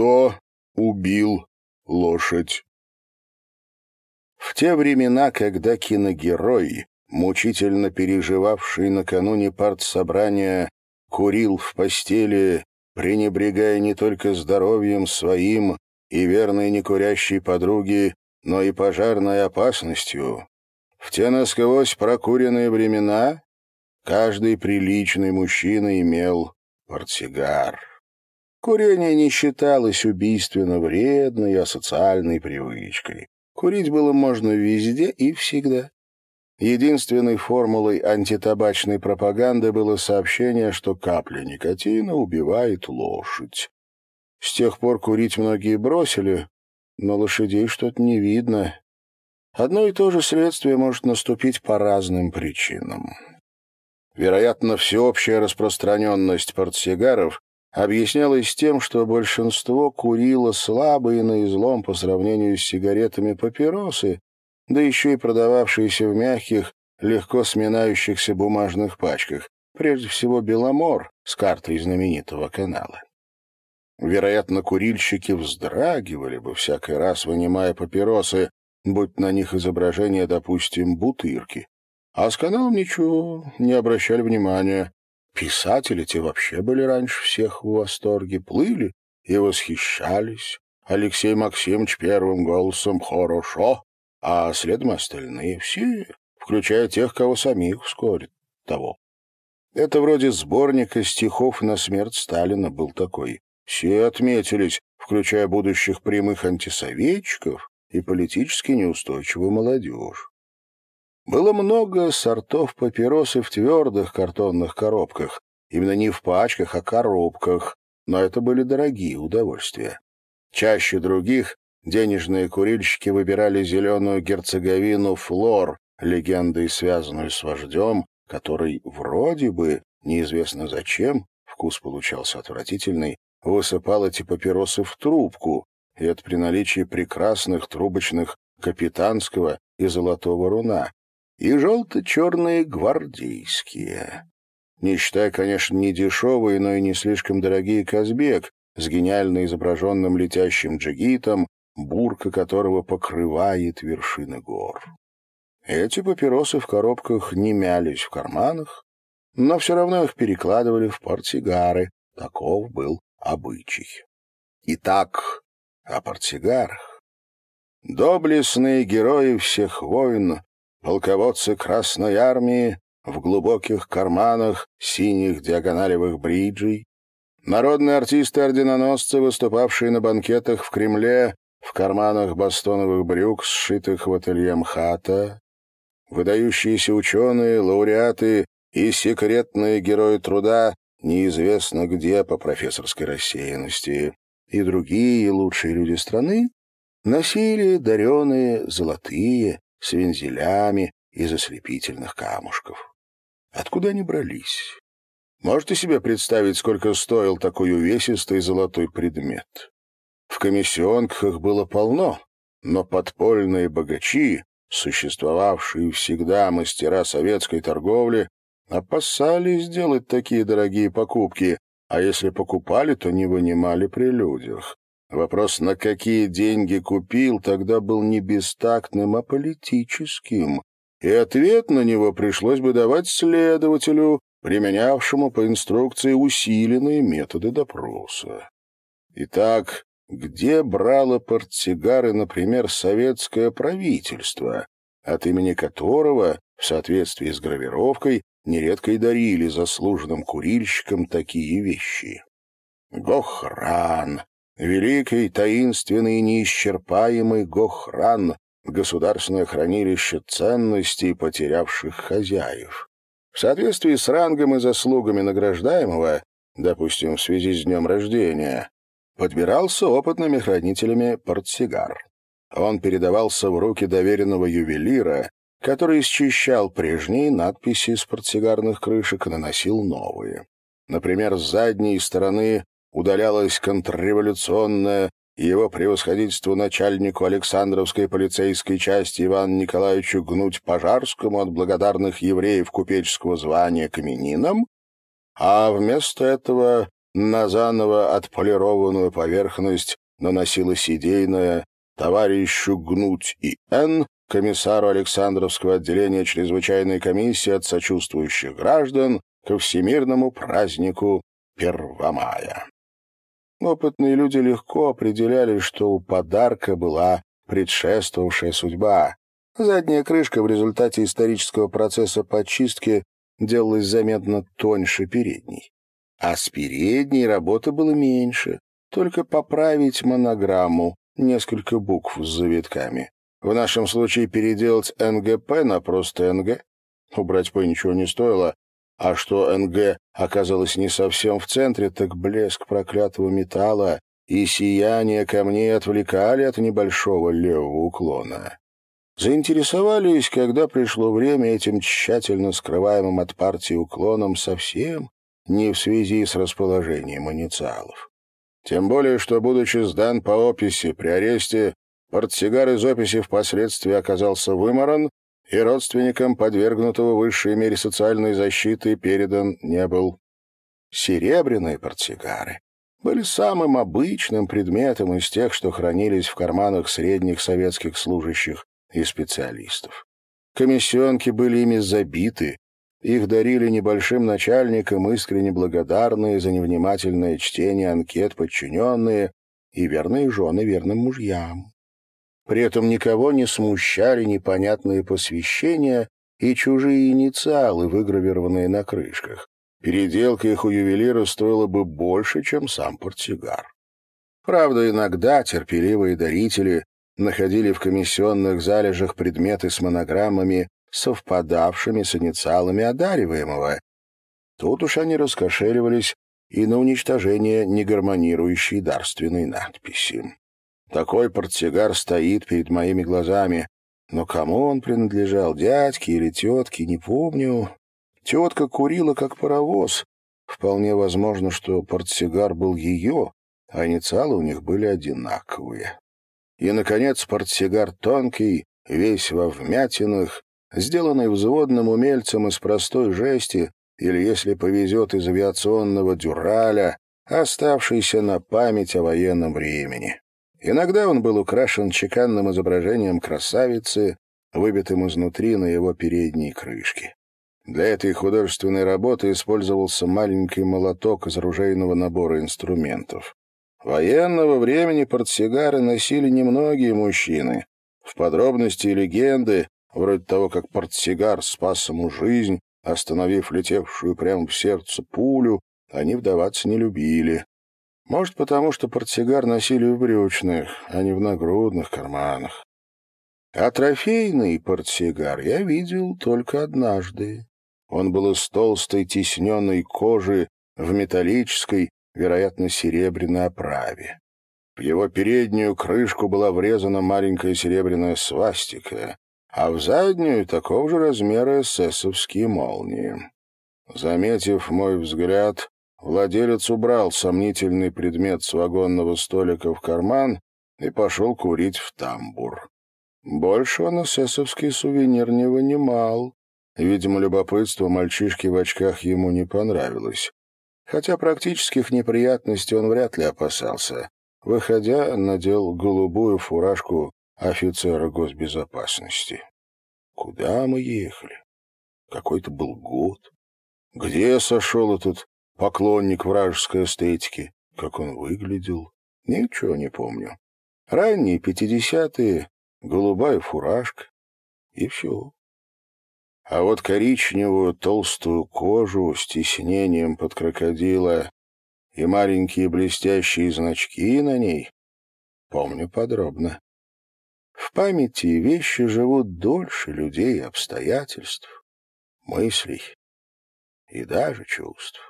кто убил лошадь. В те времена, когда киногерой, мучительно переживавший накануне партсобрания, курил в постели, пренебрегая не только здоровьем своим и верной некурящей подруги, но и пожарной опасностью, в те насквозь прокуренные времена каждый приличный мужчина имел портсигар. Курение не считалось убийственно вредной, а социальной привычкой. Курить было можно везде и всегда. Единственной формулой антитабачной пропаганды было сообщение, что капля никотина убивает лошадь. С тех пор курить многие бросили, но лошадей что-то не видно. Одно и то же следствие может наступить по разным причинам. Вероятно, всеобщая распространенность портсигаров объяснялось тем, что большинство курило слабые на излом по сравнению с сигаретами папиросы, да еще и продававшиеся в мягких, легко сминающихся бумажных пачках, прежде всего «Беломор» с картой знаменитого канала. Вероятно, курильщики вздрагивали бы всякий раз, вынимая папиросы, будь на них изображение, допустим, бутырки. А с каналом ничего, не обращали внимания. Писатели те вообще были раньше всех в восторге, плыли и восхищались. Алексей Максимович первым голосом «хорошо», а следом остальные все, включая тех, кого самих вскоре того. Это вроде сборника стихов на смерть Сталина был такой. Все отметились, включая будущих прямых антисоветчиков и политически неустойчивую молодежь. Было много сортов папиросы в твердых картонных коробках, именно не в пачках, а коробках, но это были дорогие удовольствия. Чаще других денежные курильщики выбирали зеленую герцоговину «Флор», легендой, связанную с вождем, который вроде бы, неизвестно зачем, вкус получался отвратительный, высыпал эти папиросы в трубку, и это при наличии прекрасных трубочных капитанского и золотого руна, и желто-черные гвардейские. Не считая, конечно, не дешевые, но и не слишком дорогие Казбек с гениально изображенным летящим джигитом, бурка которого покрывает вершины гор. Эти папиросы в коробках не мялись в карманах, но все равно их перекладывали в портсигары. Таков был обычай. Итак, о портсигарах. Доблестные герои всех войн полководцы Красной Армии в глубоких карманах синих диагоналевых бриджей, народные артисты-орденоносцы, выступавшие на банкетах в Кремле в карманах бастоновых брюк, сшитых в ателье МХАТа, выдающиеся ученые, лауреаты и секретные герои труда неизвестно где по профессорской рассеянности, и другие лучшие люди страны носили дареные золотые с вензелями из ослепительных камушков. Откуда они брались? Можете себе представить, сколько стоил такой увесистый золотой предмет? В комиссионках их было полно, но подпольные богачи, существовавшие всегда мастера советской торговли, опасались сделать такие дорогие покупки, а если покупали, то не вынимали при людях. Вопрос, на какие деньги купил, тогда был не бестактным, а политическим, и ответ на него пришлось бы давать следователю, применявшему по инструкции усиленные методы допроса. Итак, где брало портсигары, например, советское правительство, от имени которого, в соответствии с гравировкой, нередко и дарили заслуженным курильщикам такие вещи? Гохран, Великий, таинственный и неисчерпаемый Гохран, государственное хранилище ценностей, потерявших хозяев. В соответствии с рангом и заслугами награждаемого, допустим, в связи с днем рождения, подбирался опытными хранителями портсигар. Он передавался в руки доверенного ювелира, который счищал прежние надписи с портсигарных крышек и наносил новые. Например, с задней стороны удалялась контрреволюционная его превосходительству начальнику Александровской полицейской части Ивану Николаевичу Гнуть Пожарскому от благодарных евреев купеческого звания каменинам, а вместо этого на заново отполированную поверхность наносилась идейная «Товарищу Гнуть и Н», комиссару Александровского отделения чрезвычайной комиссии от сочувствующих граждан ко всемирному празднику Первомая. Опытные люди легко определяли, что у подарка была предшествовавшая судьба. Задняя крышка в результате исторического процесса подчистки делалась заметно тоньше передней. А с передней работы было меньше, только поправить монограмму, несколько букв с завитками. В нашем случае переделать НГП на просто НГ. Убрать П ничего не стоило, а что НГ оказалось не совсем в центре, так блеск проклятого металла и сияние камней отвлекали от небольшого левого уклона. Заинтересовались, когда пришло время этим тщательно скрываемым от партии уклоном совсем не в связи с расположением инициалов. Тем более, что, будучи сдан по описи при аресте, портсигар из описи впоследствии оказался выморан и родственникам подвергнутого высшей мере социальной защиты передан не был. Серебряные портсигары были самым обычным предметом из тех, что хранились в карманах средних советских служащих и специалистов. Комиссионки были ими забиты, их дарили небольшим начальникам искренне благодарные за невнимательное чтение анкет подчиненные и верные жены верным мужьям. При этом никого не смущали непонятные посвящения и чужие инициалы, выгравированные на крышках. Переделка их у ювелира стоила бы больше, чем сам портсигар. Правда, иногда терпеливые дарители находили в комиссионных залежах предметы с монограммами, совпадавшими с инициалами одариваемого. Тут уж они раскошеливались и на уничтожение негармонирующей дарственной надписи. Такой портсигар стоит перед моими глазами. Но кому он принадлежал, дядьке или тетке, не помню. Тетка курила, как паровоз. Вполне возможно, что портсигар был ее, а инициалы у них были одинаковые. И, наконец, портсигар тонкий, весь во вмятинах, сделанный взводным умельцем из простой жести или, если повезет, из авиационного дюраля, оставшийся на память о военном времени. Иногда он был украшен чеканным изображением красавицы, выбитым изнутри на его передней крышке. Для этой художественной работы использовался маленький молоток из оружейного набора инструментов. Военного времени портсигары носили немногие мужчины. В подробности и легенды, вроде того, как портсигар спас ему жизнь, остановив летевшую прямо в сердце пулю, они вдаваться не любили. Может, потому что портсигар носили в брючных, а не в нагрудных карманах. А трофейный портсигар я видел только однажды. Он был из толстой тисненной кожи в металлической, вероятно, серебряной оправе. В его переднюю крышку была врезана маленькая серебряная свастика, а в заднюю такого же размера эсэсовские молнии. Заметив мой взгляд, Владелец убрал сомнительный предмет с вагонного столика в карман и пошел курить в тамбур. Больше он эсэсовский сувенир не вынимал. Видимо, любопытство мальчишки в очках ему не понравилось. Хотя практических неприятностей он вряд ли опасался. Выходя, надел голубую фуражку офицера госбезопасности. Куда мы ехали? Какой-то был год. Где сошел этот поклонник вражеской эстетики. Как он выглядел? Ничего не помню. Ранние пятидесятые, голубая фуражка. И все. А вот коричневую толстую кожу с тиснением под крокодила и маленькие блестящие значки на ней помню подробно. В памяти вещи живут дольше людей обстоятельств, мыслей и даже чувств.